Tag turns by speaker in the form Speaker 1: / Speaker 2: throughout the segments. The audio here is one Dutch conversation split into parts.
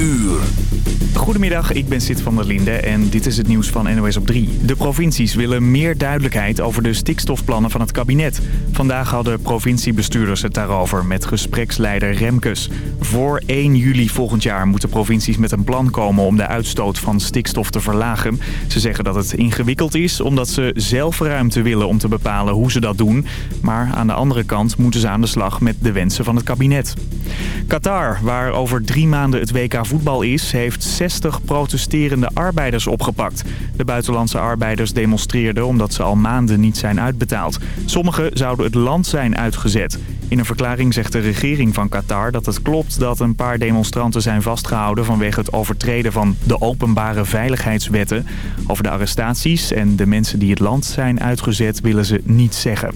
Speaker 1: uur.
Speaker 2: Goedemiddag, ik ben Sid van der Linde en dit is het nieuws van NOS op 3. De provincies willen meer duidelijkheid over de stikstofplannen van het kabinet. Vandaag hadden provinciebestuurders het daarover met gespreksleider Remkes. Voor 1 juli volgend jaar moeten provincies met een plan komen om de uitstoot van stikstof te verlagen. Ze zeggen dat het ingewikkeld is omdat ze zelf ruimte willen om te bepalen hoe ze dat doen. Maar aan de andere kant moeten ze aan de slag met de wensen van het kabinet. Qatar, waar over drie maanden het WK voetbal is, heeft 60 protesterende arbeiders opgepakt. De buitenlandse arbeiders demonstreerden omdat ze al maanden niet zijn uitbetaald. Sommigen zouden het land zijn uitgezet. In een verklaring zegt de regering van Qatar dat het klopt dat een paar demonstranten zijn vastgehouden vanwege het overtreden van de openbare veiligheidswetten. Over de arrestaties en de mensen die het land zijn uitgezet willen ze niet zeggen.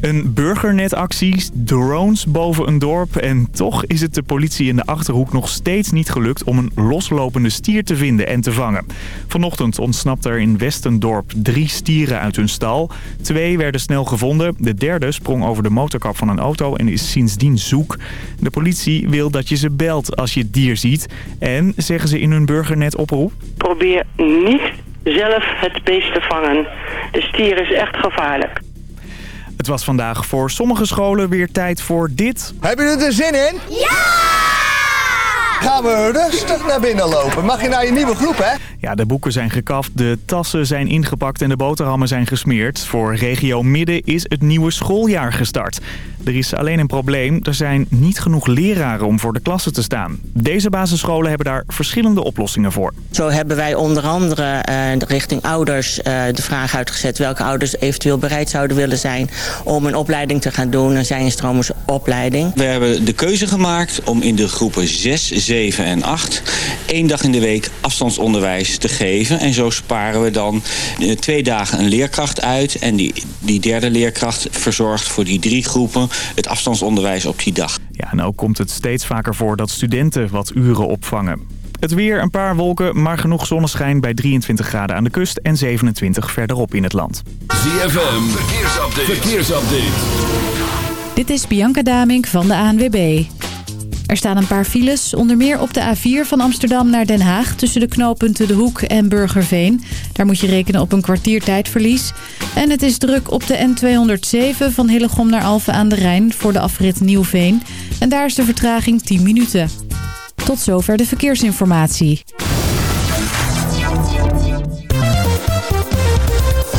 Speaker 2: Een burgernetactie, drones boven een dorp en toch is het de politie in de Achterhoek nog steeds niet gelukt om een loslopende stier te vinden en te vangen. Vanochtend ontsnapt er in Westendorp drie stieren uit hun stal. Twee werden snel gevonden, de derde sprong over de motorkap van een auto en is sindsdien zoek. De politie wil dat je ze belt als je het dier ziet en, zeggen ze in hun burgernet oproep...
Speaker 3: Probeer niet zelf het beest te vangen. De stier is echt gevaarlijk.
Speaker 2: Het was vandaag voor sommige scholen weer tijd voor dit.
Speaker 4: Hebben jullie er zin in? Ja! Gaan we rustig naar binnen lopen. Mag je naar je nieuwe groep, hè?
Speaker 2: Ja, de boeken zijn gekaft, de tassen zijn ingepakt en de boterhammen zijn gesmeerd. Voor regio Midden is het nieuwe schooljaar gestart. Er is alleen een probleem, er zijn niet genoeg leraren om voor de klassen te staan. Deze basisscholen hebben daar verschillende oplossingen voor.
Speaker 5: Zo hebben wij onder andere eh, richting ouders eh, de vraag uitgezet... welke ouders eventueel bereid zouden willen zijn om een opleiding te gaan doen. Een zijnstromers opleiding.
Speaker 6: We hebben de keuze gemaakt om in de groepen 6, 7 en 8... één dag in de week afstandsonderwijs te geven. En zo sparen we dan eh, twee dagen een leerkracht uit. En die, die derde leerkracht verzorgt voor die drie groepen het afstandsonderwijs op die dag.
Speaker 2: Ja, en ook komt het steeds vaker voor dat studenten wat uren opvangen. Het weer, een paar wolken, maar genoeg zonneschijn bij 23 graden aan de kust en 27 verderop in het land.
Speaker 1: ZFM, verkeersupdate. verkeersupdate.
Speaker 7: Dit is Bianca Damink van de ANWB. Er staan een paar files, onder meer op de A4 van Amsterdam naar Den Haag... tussen de knooppunten De Hoek en Burgerveen. Daar moet je rekenen op een kwartier tijdverlies. En het is druk op de N207 van Hillegom naar Alphen aan de Rijn... voor de afrit Nieuwveen. En daar is de vertraging 10 minuten. Tot zover de verkeersinformatie.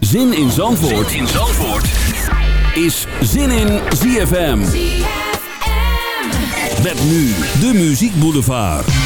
Speaker 1: Zin in Zandvoort, zin in Zandvoort. is Zin in ZFM. Met nu de Muziek Boulevard.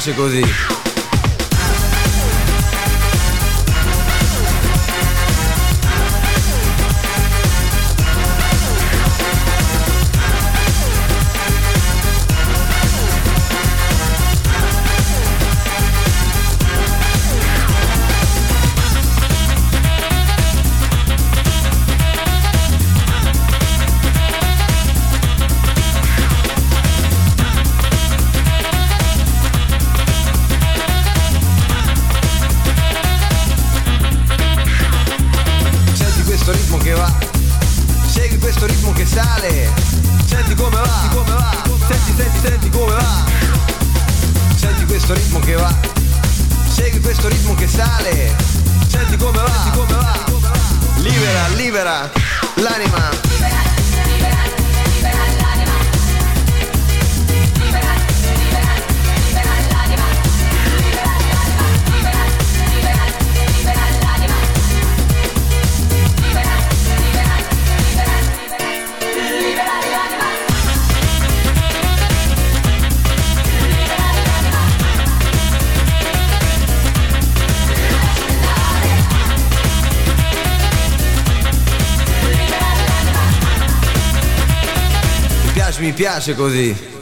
Speaker 4: piace così.
Speaker 8: libera l'anima. mi piace così.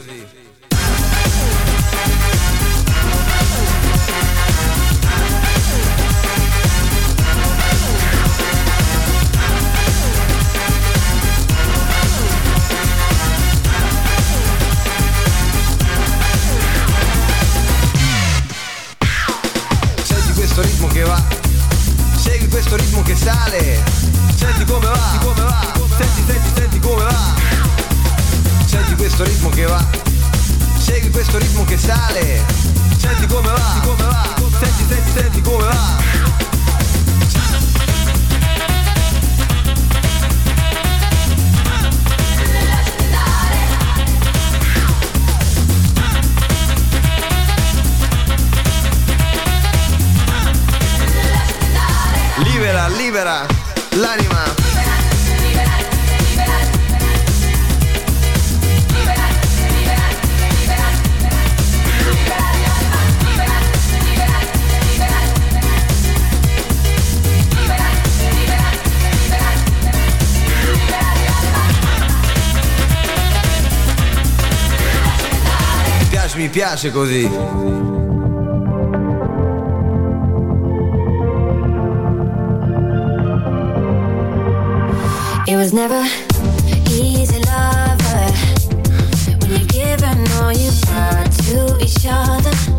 Speaker 8: piace così. It was never easy, lover. When you're giving all you got to each other.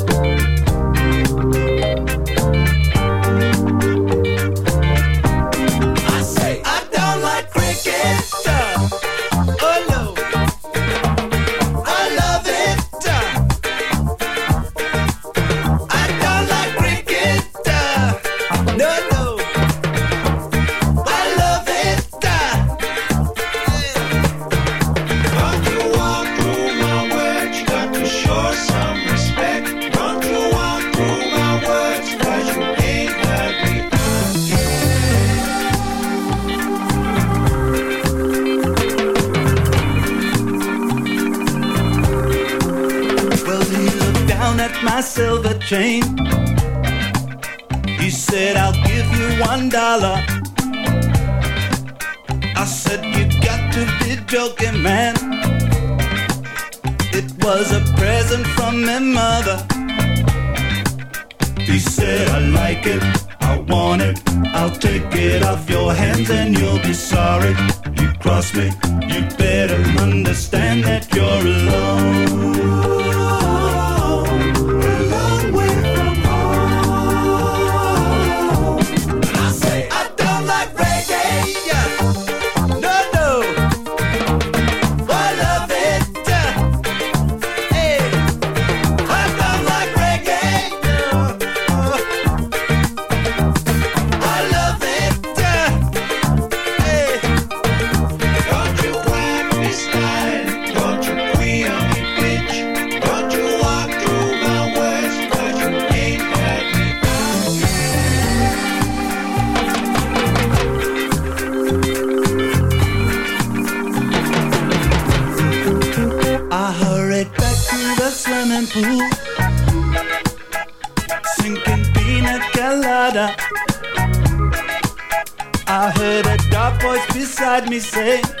Speaker 9: Take it off your hands and you'll be sorry you crossed me. You better understand that you're alone. Let me say.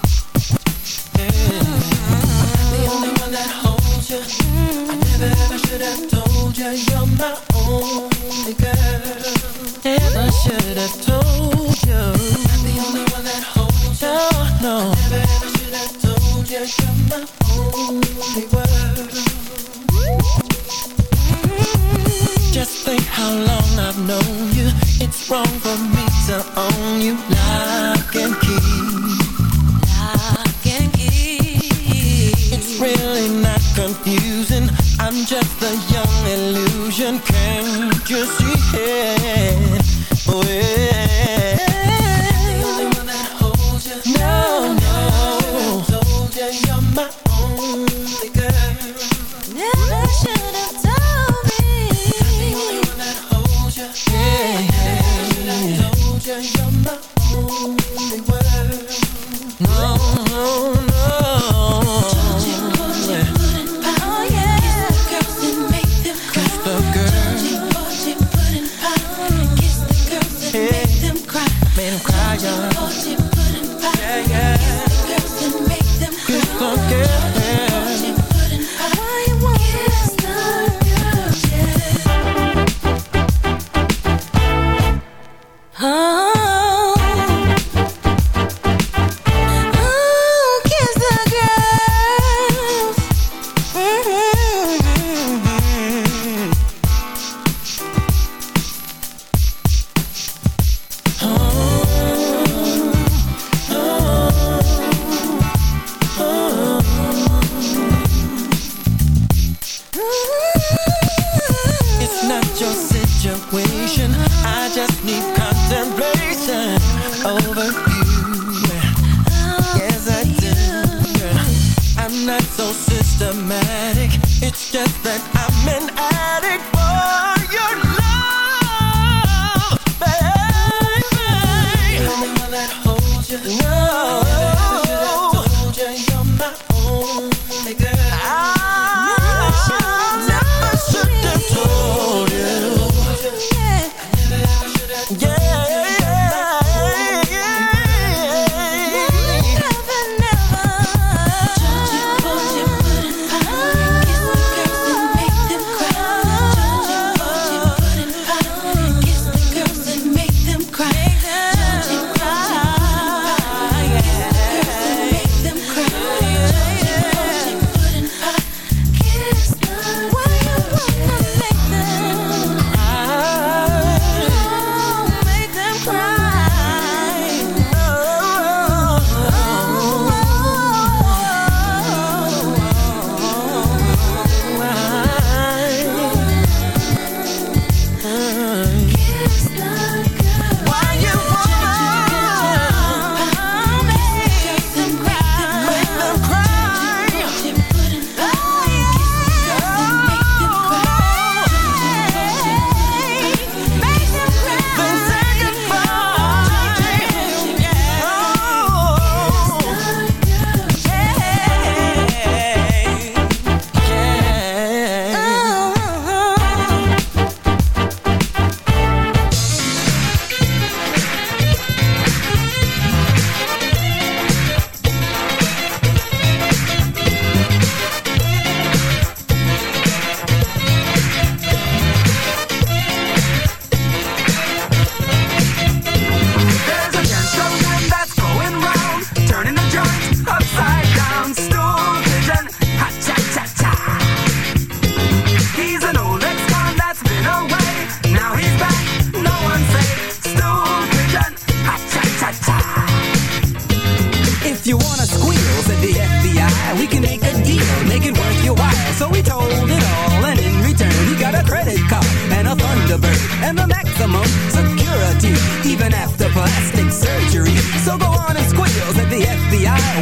Speaker 10: my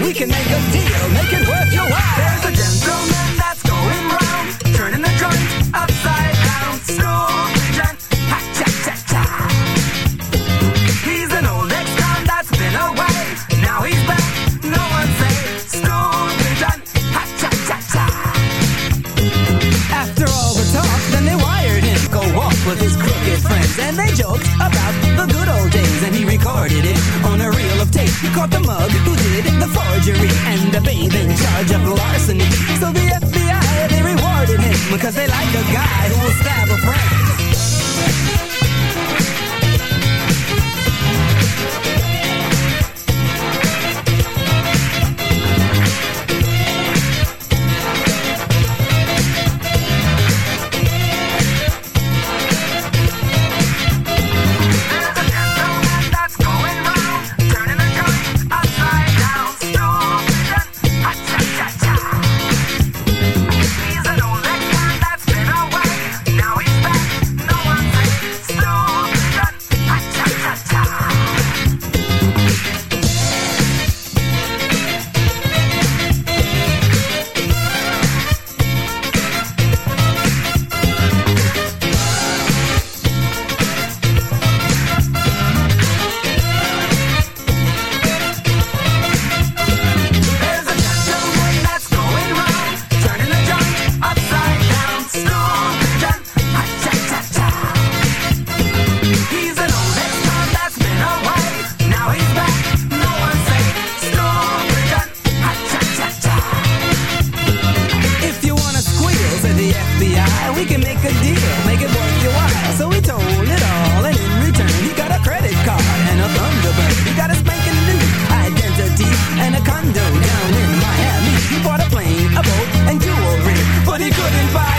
Speaker 11: We can make a deal, make it worth can make a deal, make it worth your while. So he told it all, and in return, he got a credit card and a Thunderbird. He got a spanking new identity and a condo down in Miami. He bought a plane, a boat, and jewelry, but he couldn't buy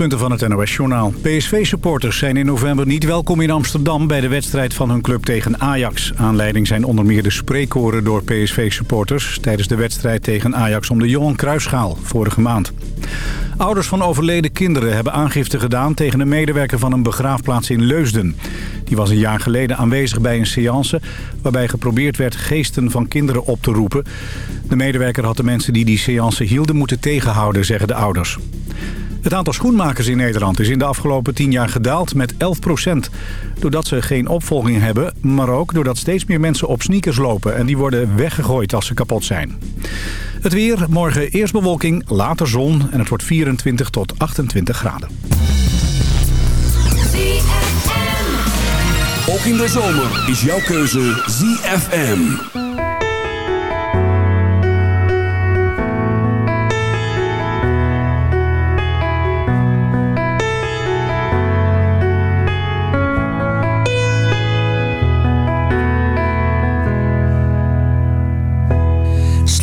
Speaker 12: hoofdpunten van het NOS-journaal. PSV-supporters zijn in november niet welkom in Amsterdam... bij de wedstrijd van hun club tegen Ajax. Aanleiding zijn onder meer de spreekoren door PSV-supporters... tijdens de wedstrijd tegen Ajax om de Johan Kruisschaal vorige maand. Ouders van overleden kinderen hebben aangifte gedaan... tegen een medewerker van een begraafplaats in Leusden. Die was een jaar geleden aanwezig bij een seance... waarbij geprobeerd werd geesten van kinderen op te roepen. De medewerker had de mensen die die seance hielden moeten tegenhouden, zeggen de ouders. Het aantal schoenmakers in Nederland is in de afgelopen 10 jaar gedaald met 11 Doordat ze geen opvolging hebben, maar ook doordat steeds meer mensen op sneakers lopen... en die worden weggegooid als ze kapot zijn. Het weer, morgen eerst bewolking, later zon en het wordt 24 tot 28 graden.
Speaker 1: Ook in de zomer is jouw keuze ZFM.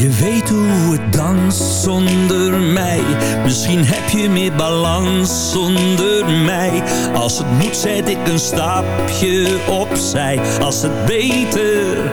Speaker 13: je weten hoe het danst zonder mij? Misschien heb je meer balans zonder mij. Als het moet zet ik een stapje opzij. Als het beter,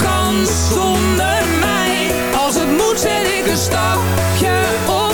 Speaker 14: zonder mij. Als het moet zet ik een stapje opzij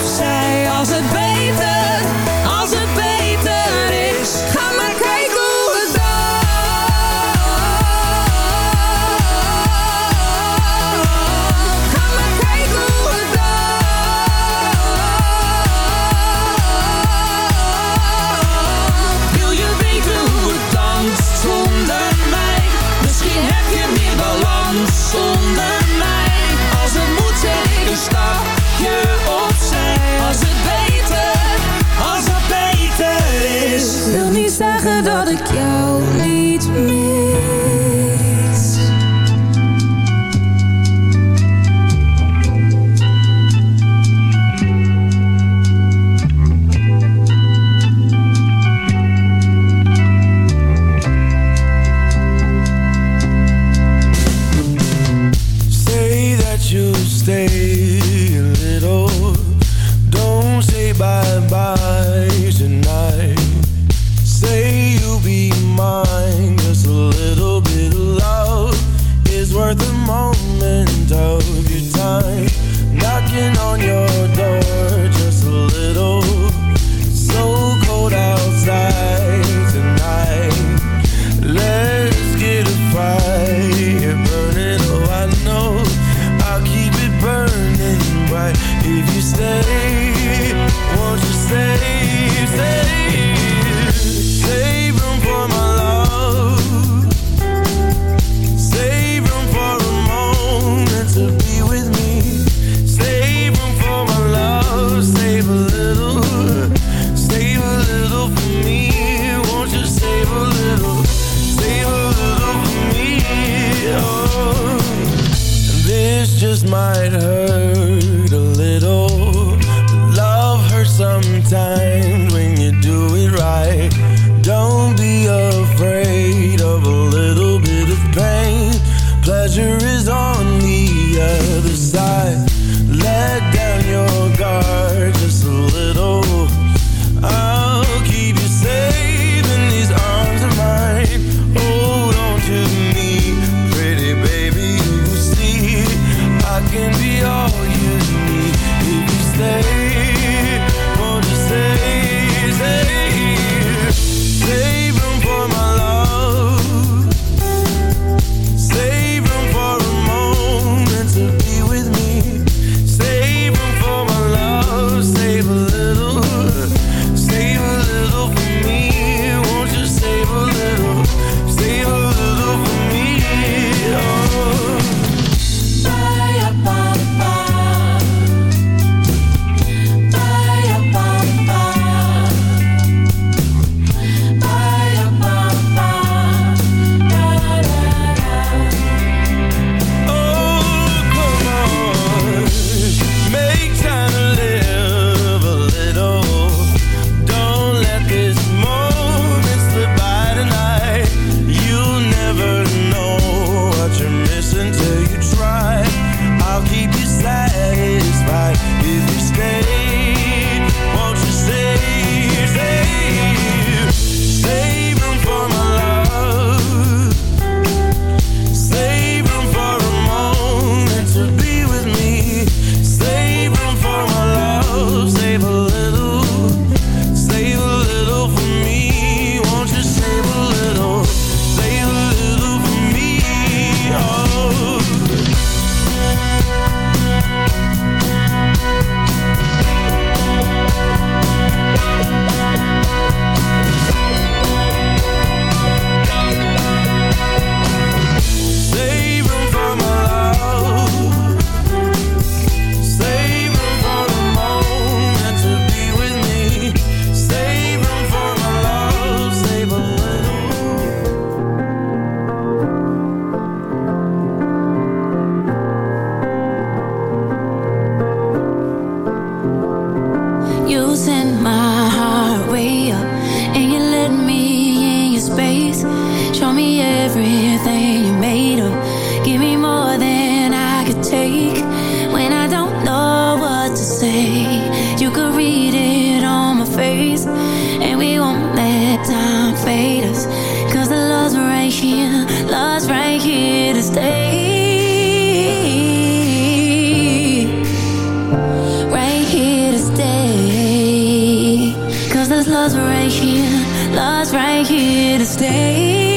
Speaker 15: love's right here, love's right here to stay.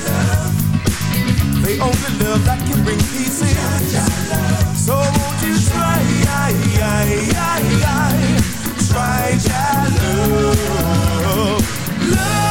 Speaker 16: Only love that can bring peace in. So won't you try, I, I, I, I, try your love. Love.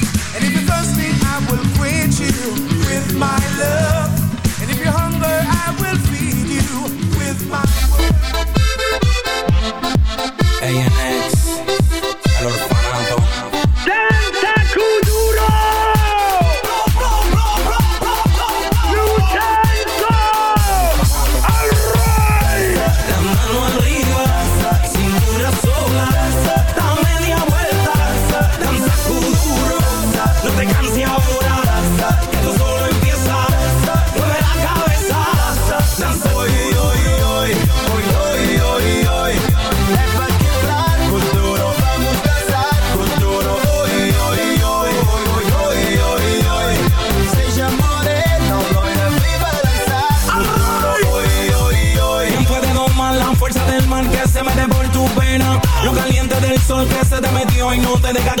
Speaker 16: with my love. And if you're hungry, I will feed you with my
Speaker 17: word. going north
Speaker 1: and they got